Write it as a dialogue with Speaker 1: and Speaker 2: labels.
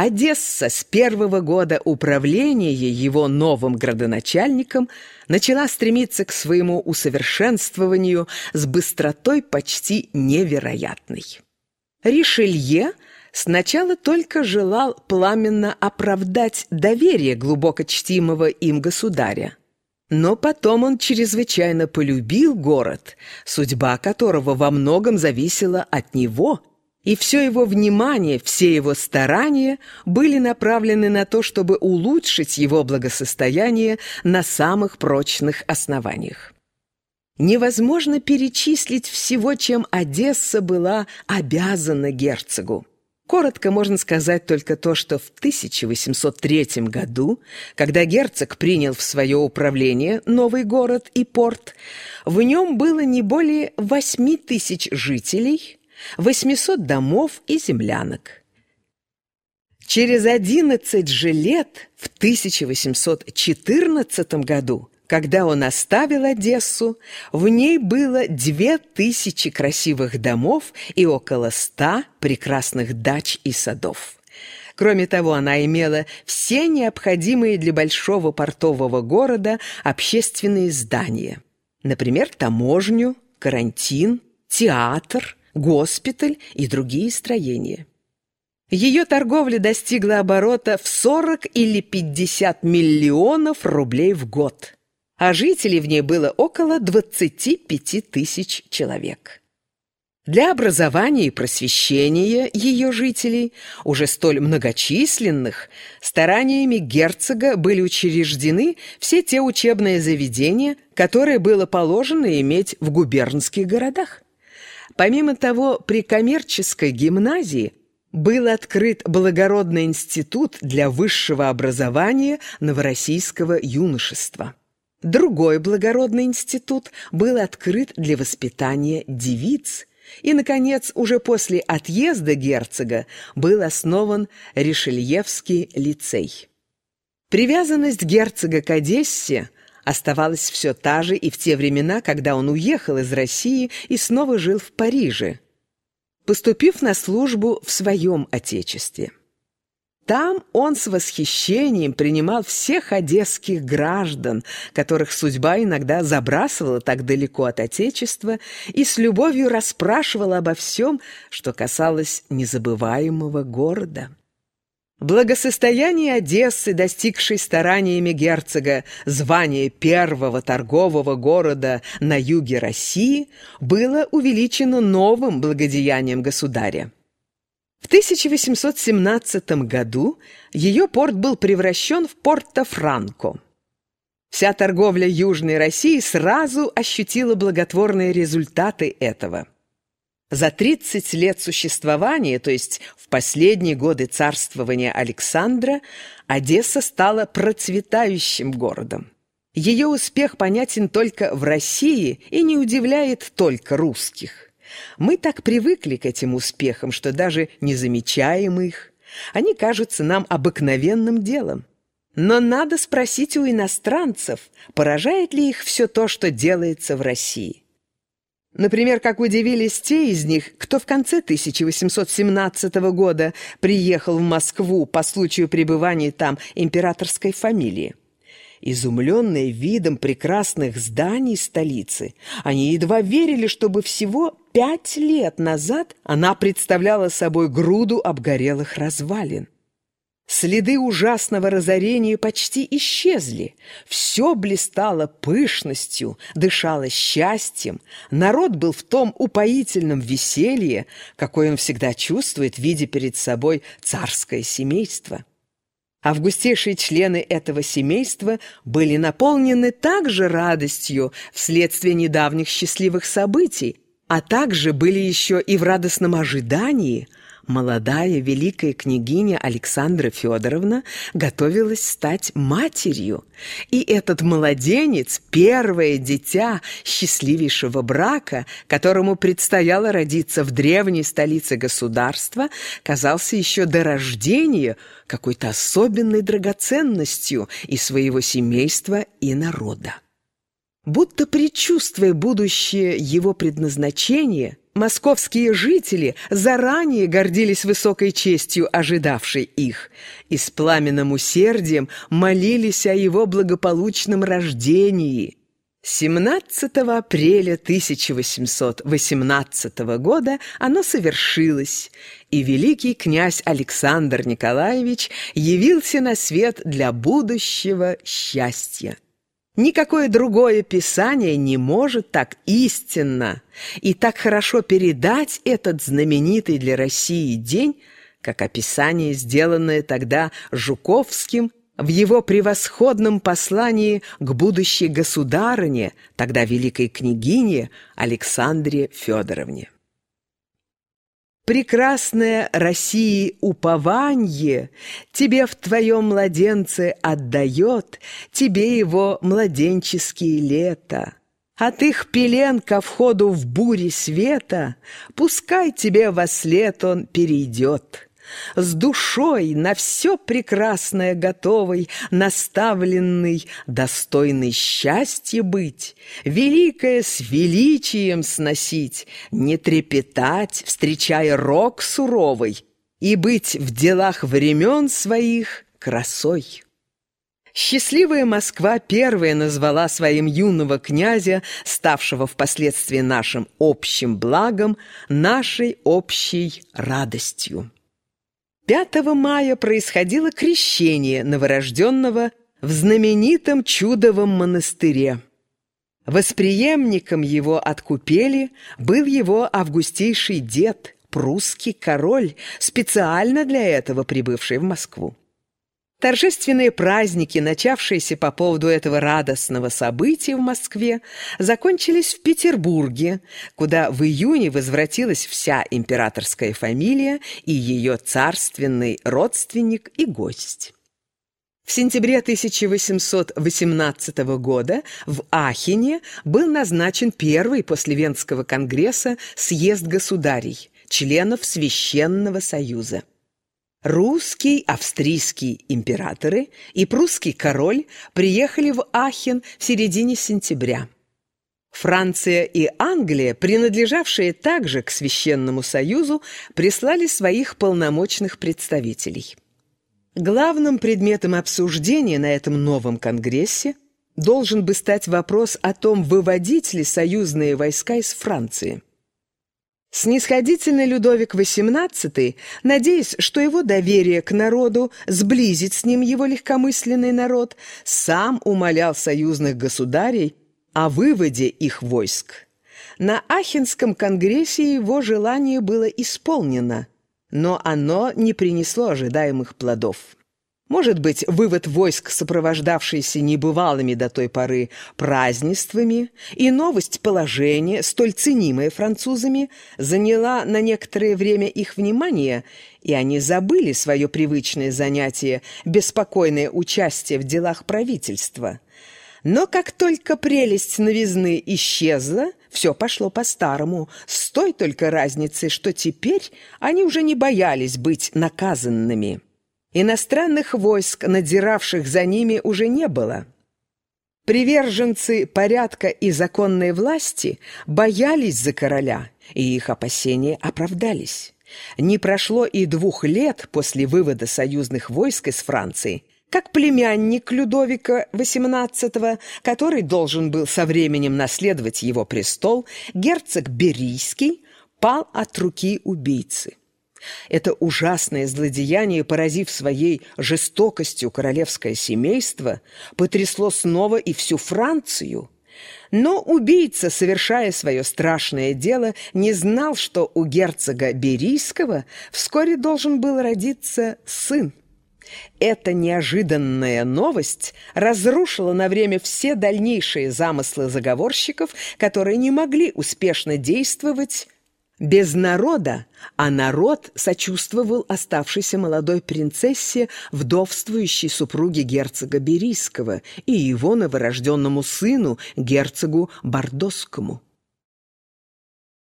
Speaker 1: Одесса с первого года управления его новым градоначальником начала стремиться к своему усовершенствованию с быстротой почти невероятной. Ришелье сначала только желал пламенно оправдать доверие глубоко чтимого им государя. Но потом он чрезвычайно полюбил город, судьба которого во многом зависела от него, и все его внимание, все его старания были направлены на то, чтобы улучшить его благосостояние на самых прочных основаниях. Невозможно перечислить всего, чем Одесса была обязана герцогу. Коротко можно сказать только то, что в 1803 году, когда герцог принял в свое управление новый город и порт, в нем было не более 8 тысяч жителей, 800 домов и землянок. Через 11 же лет, в 1814 году, когда он оставил Одессу, в ней было две тысячи красивых домов и около ста прекрасных дач и садов. Кроме того, она имела все необходимые для большого портового города общественные здания. Например, таможню, карантин, театр, госпиталь и другие строения. Ее торговля достигла оборота в 40 или 50 миллионов рублей в год а жителей в ней было около 25 тысяч человек. Для образования и просвещения ее жителей, уже столь многочисленных, стараниями герцога были учреждены все те учебные заведения, которые было положено иметь в губернских городах. Помимо того, при коммерческой гимназии был открыт благородный институт для высшего образования новороссийского юношества. Другой благородный институт был открыт для воспитания девиц, и, наконец, уже после отъезда герцога был основан Ришельевский лицей. Привязанность герцога к Одессе оставалась все та же и в те времена, когда он уехал из России и снова жил в Париже, поступив на службу в своем отечестве. Там он с восхищением принимал всех одесских граждан, которых судьба иногда забрасывала так далеко от Отечества, и с любовью расспрашивал обо всем, что касалось незабываемого города. Благосостояние Одессы, достигшей стараниями герцога звания первого торгового города на юге России, было увеличено новым благодеянием государя. В 1817 году ее порт был превращен в Порто-Франко. Вся торговля Южной России сразу ощутила благотворные результаты этого. За 30 лет существования, то есть в последние годы царствования Александра, Одесса стала процветающим городом. Ее успех понятен только в России и не удивляет только русских. Мы так привыкли к этим успехам, что даже не замечаем их. Они кажутся нам обыкновенным делом. Но надо спросить у иностранцев, поражает ли их все то, что делается в России. Например, как удивились те из них, кто в конце 1817 года приехал в Москву по случаю пребывания там императорской фамилии. Изумленные видом прекрасных зданий столицы, они едва верили, чтобы всего пять лет назад она представляла собой груду обгорелых развалин. Следы ужасного разорения почти исчезли. Все блистало пышностью, дышало счастьем. Народ был в том упоительном веселье, какой он всегда чувствует, видя перед собой царское семейство. Августейшие члены этого семейства были наполнены также радостью вследствие недавних счастливых событий, а также были еще и в радостном ожидании. Молодая великая княгиня Александра Федоровна готовилась стать матерью, и этот младенец, первое дитя счастливейшего брака, которому предстояло родиться в древней столице государства, казался еще до рождения – какой-то особенной драгоценностью и своего семейства, и народа. Будто предчувствуя будущее его предназначение, московские жители заранее гордились высокой честью, ожидавшей их, и с пламенным усердием молились о его благополучном рождении. 17 апреля 1818 года оно совершилось, и великий князь Александр Николаевич явился на свет для будущего счастья. Никакое другое писание не может так истинно и так хорошо передать этот знаменитый для России день, как описание, сделанное тогда Жуковским в его превосходном послании к будущей государыне, тогда великой княгине Александре Федоровне. Прекрасное России упование Тебе в твоем младенце отдает, Тебе его младенческие лета. От их пелен ко входу в буре света Пускай тебе во след он перейдет. С душой на все прекрасное готовый, Наставленный, достойный счастья быть, Великое с величием сносить, Не трепетать, встречая рок суровый, И быть в делах времен своих красой. Счастливая Москва первая назвала своим юного князя, ставшего впоследствии нашим общим благом, нашей общей радостью. 5 мая происходило крещение новорожденного в знаменитом Чудовом монастыре. Восприемником его от купели был его августейший дед, прусский король, специально для этого прибывший в Москву. Торжественные праздники, начавшиеся по поводу этого радостного события в Москве, закончились в Петербурге, куда в июне возвратилась вся императорская фамилия и ее царственный родственник и гость. В сентябре 1818 года в Ахене был назначен первый после Венского конгресса съезд государей, членов Священного Союза. Русский, австрийский императоры и прусский король приехали в Ахен в середине сентября. Франция и Англия, принадлежавшие также к Священному Союзу, прислали своих полномочных представителей. Главным предметом обсуждения на этом новом конгрессе должен бы стать вопрос о том, выводить ли союзные войска из Франции – Снисходительный Людовик XVIII, надеясь, что его доверие к народу сблизит с ним его легкомысленный народ, сам умолял союзных государей о выводе их войск. На Ахенском конгрессе его желание было исполнено, но оно не принесло ожидаемых плодов. Может быть, вывод войск, сопровождавшийся небывалыми до той поры празднествами, и новость положения, столь ценимая французами, заняла на некоторое время их внимание, и они забыли свое привычное занятие, беспокойное участие в делах правительства. Но как только прелесть новизны исчезла, все пошло по-старому, с той только разницей, что теперь они уже не боялись быть наказанными. Иностранных войск, надзиравших за ними, уже не было. Приверженцы порядка и законной власти боялись за короля, и их опасения оправдались. Не прошло и двух лет после вывода союзных войск из Франции, как племянник Людовика XVIII, который должен был со временем наследовать его престол, герцог Берийский, пал от руки убийцы. Это ужасное злодеяние, поразив своей жестокостью королевское семейство, потрясло снова и всю Францию. Но убийца, совершая свое страшное дело, не знал, что у герцога Берийского вскоре должен был родиться сын. Эта неожиданная новость разрушила на время все дальнейшие замыслы заговорщиков, которые не могли успешно действовать без народа, а народ сочувствовал оставшейся молодой принцессе, вдовствующей супруге герцога Берийского и его новорожденному сыну, герцогу Бордосскому.